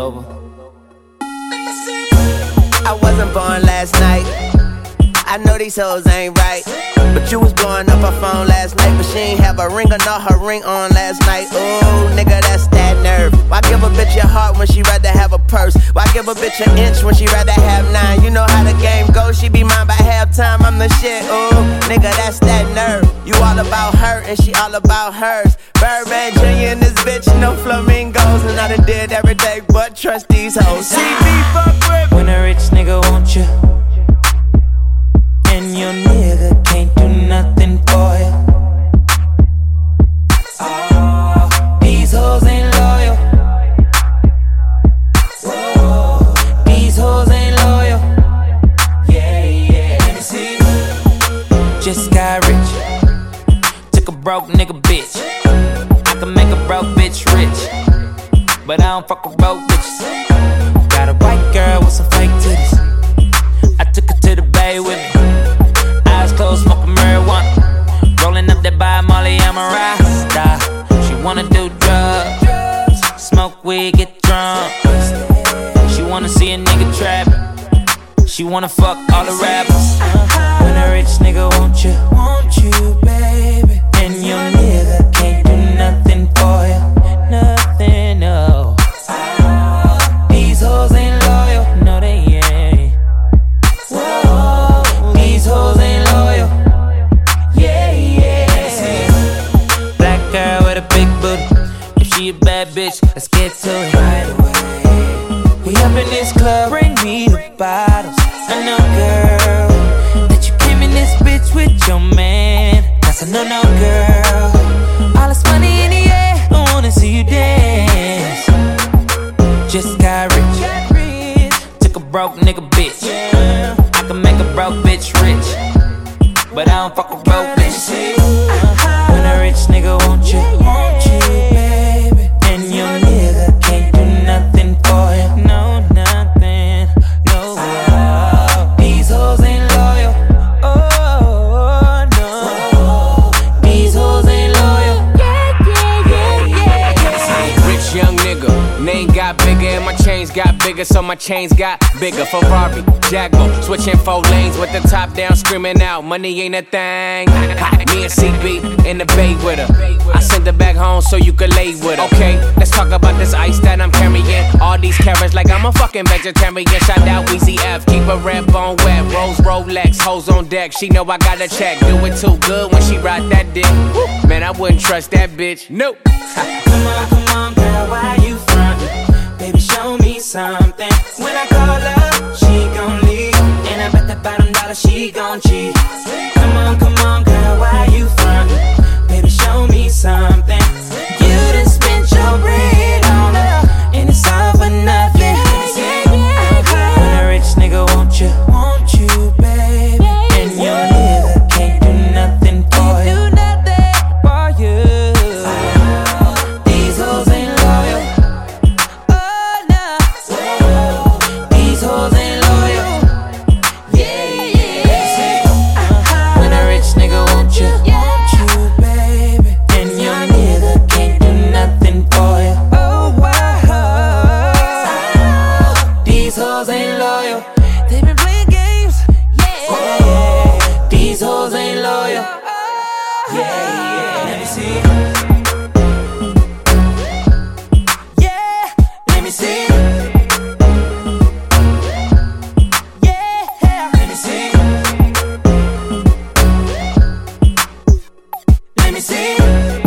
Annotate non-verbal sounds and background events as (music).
over. I wasn't born last night. I know these hoes ain't right. But you was blowing up her phone last night, but she ain't have a ring or not her ring on last night. Ooh, nigga, that's that nerve. Why give a bitch your heart when she rather have a purse? Why give a bitch an inch when she rather have nine? You know how the game goes, she be mine by halftime. I'm the shit. Ooh, nigga, that's that nerve. You all about her and she all about hers. Birdman Jr. and this bitch, no flamingos. And I done did every day but trust these hoes. See me fuck with When a rich nigga want you, Just got rich. Took a broke nigga bitch. I can make a broke bitch rich. But I don't fuck with broke bitches. Got a white girl with some fake titties. I took her to the bay with me. Eyes closed, smoking marijuana. Rolling up that by Molly, I'm a rasta. She wanna do drugs, smoke weed, get drunk. She wanna see a nigga trap. She wanna fuck all the rappers. Rich nigga want you, want you, baby. And your nigga can't do nothing for you, nothing, no. These hoes ain't loyal, no they ain't. Whoa, these hoes ain't loyal. Yeah, yeah. Black girl with a big booty. If she a bad bitch, let's get to it right away. We up in this club, bring me the bottles. I know, girl, that you came in bitch with your man. That's a no, no, girl. All this money in the air, I wanna see you dance. Just got rich. Took a broke nigga bitch. I can make a broke bitch rich. But I don't fuck with broke bitches. When a rich nigga want you, want you, and my chains got bigger, so my chains got bigger. Ferrari, Jaguar, switching four lanes with the top down, screaming out, money ain't a thing. (laughs) Me and CB in the bay with her. I sent her back home so you could lay with her. Okay, let's talk about this ice that I'm carrying. All these carrots like I'm a fucking vegetarian. Shout out Weezy F, keep a red bone wet. Rose Rolex, hoes on deck. She know I got a check. Do it too good when she ride that dick. Man, I wouldn't trust that bitch. Nope. (laughs) Come on, come on, girl, why you? Baby, show me something. When hoes ain't loyal. They been playing games, yeah. These hoes ain't loyal. Yeah, yeah. Let me see. Yeah, let me see. Yeah, let me see. Let me see.